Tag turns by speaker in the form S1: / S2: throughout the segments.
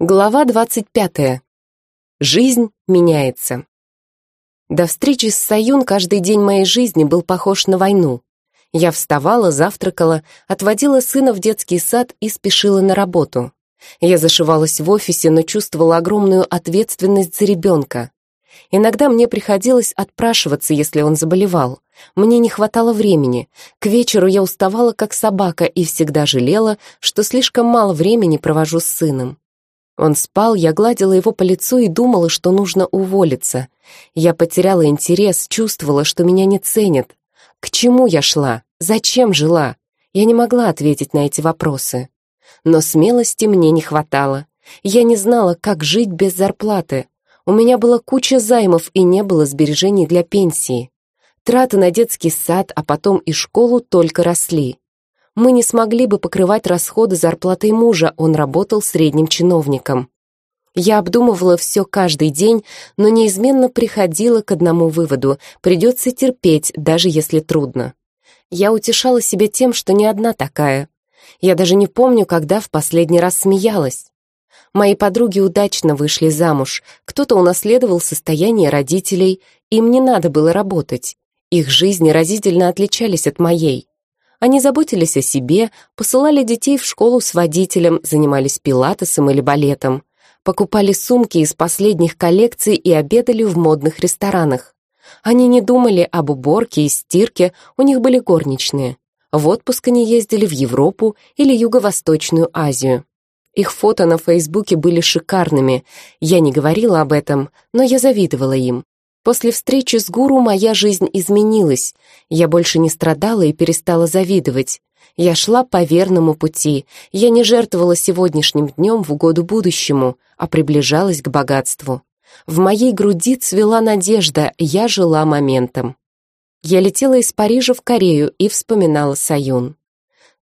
S1: Глава 25. Жизнь меняется. До встречи с Саюн каждый день моей жизни был похож на войну. Я вставала, завтракала, отводила сына в детский сад и спешила на работу. Я зашивалась в офисе, но чувствовала огромную ответственность за ребенка. Иногда мне приходилось отпрашиваться, если он заболевал. Мне не хватало времени. К вечеру я уставала, как собака, и всегда жалела, что слишком мало времени провожу с сыном. Он спал, я гладила его по лицу и думала, что нужно уволиться. Я потеряла интерес, чувствовала, что меня не ценят. К чему я шла? Зачем жила? Я не могла ответить на эти вопросы. Но смелости мне не хватало. Я не знала, как жить без зарплаты. У меня была куча займов и не было сбережений для пенсии. Траты на детский сад, а потом и школу только росли мы не смогли бы покрывать расходы зарплатой мужа, он работал средним чиновником. Я обдумывала все каждый день, но неизменно приходила к одному выводу — придется терпеть, даже если трудно. Я утешала себя тем, что не одна такая. Я даже не помню, когда в последний раз смеялась. Мои подруги удачно вышли замуж, кто-то унаследовал состояние родителей, им не надо было работать. Их жизни разительно отличались от моей. Они заботились о себе, посылали детей в школу с водителем, занимались пилатесом или балетом, покупали сумки из последних коллекций и обедали в модных ресторанах. Они не думали об уборке и стирке, у них были горничные. В отпуск они ездили в Европу или Юго-Восточную Азию. Их фото на Фейсбуке были шикарными. Я не говорила об этом, но я завидовала им. После встречи с гуру моя жизнь изменилась. Я больше не страдала и перестала завидовать. Я шла по верному пути. Я не жертвовала сегодняшним днем в угоду будущему, а приближалась к богатству. В моей груди цвела надежда, я жила моментом. Я летела из Парижа в Корею и вспоминала Саюн.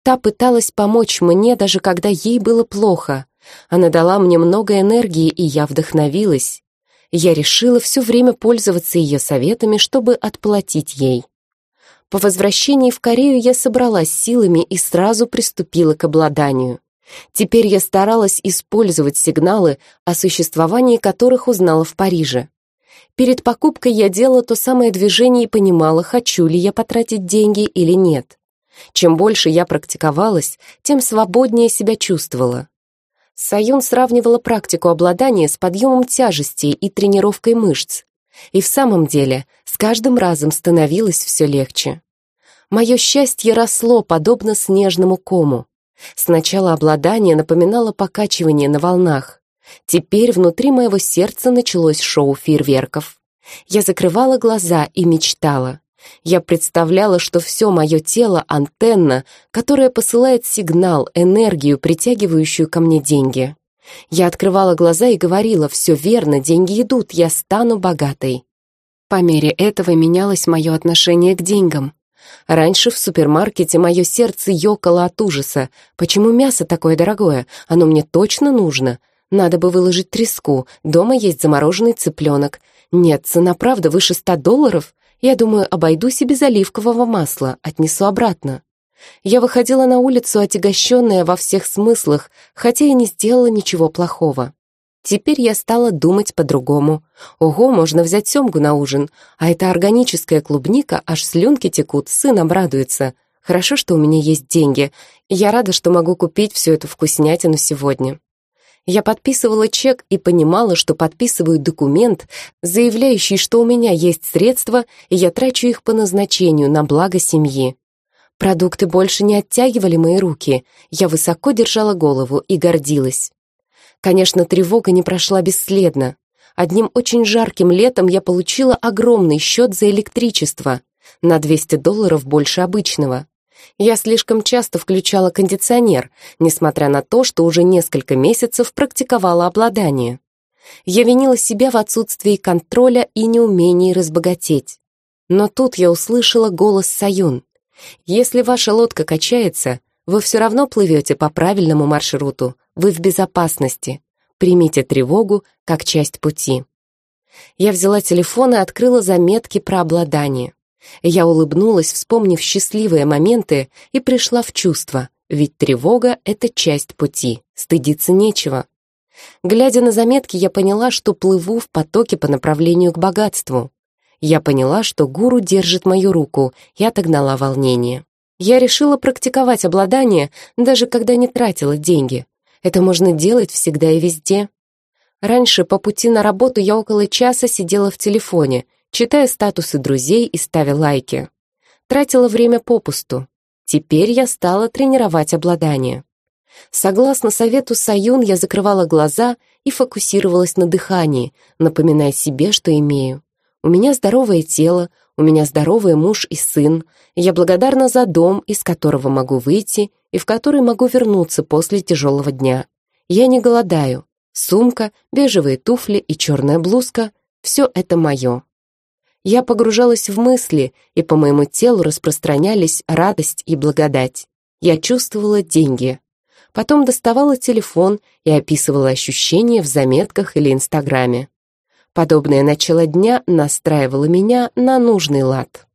S1: Та пыталась помочь мне, даже когда ей было плохо. Она дала мне много энергии, и я вдохновилась я решила все время пользоваться ее советами, чтобы отплатить ей. По возвращении в Корею я собралась силами и сразу приступила к обладанию. Теперь я старалась использовать сигналы, о существовании которых узнала в Париже. Перед покупкой я делала то самое движение и понимала, хочу ли я потратить деньги или нет. Чем больше я практиковалась, тем свободнее себя чувствовала. Саюн сравнивала практику обладания с подъемом тяжестей и тренировкой мышц. И в самом деле, с каждым разом становилось все легче. Мое счастье росло, подобно снежному кому. Сначала обладание напоминало покачивание на волнах. Теперь внутри моего сердца началось шоу фейерверков. Я закрывала глаза и мечтала. Я представляла, что все мое тело — антенна, которая посылает сигнал, энергию, притягивающую ко мне деньги. Я открывала глаза и говорила, все верно, деньги идут, я стану богатой. По мере этого менялось мое отношение к деньгам. Раньше в супермаркете мое сердце ёкало от ужаса. Почему мясо такое дорогое? Оно мне точно нужно. Надо бы выложить треску, дома есть замороженный цыпленок. Нет, цена правда выше ста долларов. Я думаю, обойдусь и без оливкового масла, отнесу обратно. Я выходила на улицу, отягощенная во всех смыслах, хотя и не сделала ничего плохого. Теперь я стала думать по-другому. Ого, можно взять семгу на ужин, а это органическая клубника, аж слюнки текут, сын обрадуется. Хорошо, что у меня есть деньги. Я рада, что могу купить всю эту вкуснятину сегодня. Я подписывала чек и понимала, что подписываю документ, заявляющий, что у меня есть средства, и я трачу их по назначению на благо семьи. Продукты больше не оттягивали мои руки, я высоко держала голову и гордилась. Конечно, тревога не прошла бесследно. Одним очень жарким летом я получила огромный счет за электричество, на 200 долларов больше обычного. Я слишком часто включала кондиционер, несмотря на то, что уже несколько месяцев практиковала обладание. Я винила себя в отсутствии контроля и неумении разбогатеть. Но тут я услышала голос Саюн. «Если ваша лодка качается, вы все равно плывете по правильному маршруту, вы в безопасности. Примите тревогу как часть пути». Я взяла телефон и открыла заметки про обладание. Я улыбнулась, вспомнив счастливые моменты, и пришла в чувство, ведь тревога — это часть пути, стыдиться нечего. Глядя на заметки, я поняла, что плыву в потоке по направлению к богатству. Я поняла, что гуру держит мою руку, и отогнала волнение. Я решила практиковать обладание, даже когда не тратила деньги. Это можно делать всегда и везде. Раньше по пути на работу я около часа сидела в телефоне, читая статусы друзей и ставя лайки. Тратила время попусту. Теперь я стала тренировать обладание. Согласно совету Саюн, я закрывала глаза и фокусировалась на дыхании, напоминая себе, что имею. У меня здоровое тело, у меня здоровый муж и сын. Я благодарна за дом, из которого могу выйти и в который могу вернуться после тяжелого дня. Я не голодаю. Сумка, бежевые туфли и черная блузка — все это мое. Я погружалась в мысли, и по моему телу распространялись радость и благодать. Я чувствовала деньги. Потом доставала телефон и описывала ощущения в заметках или Инстаграме. Подобное начало дня настраивало меня на нужный лад.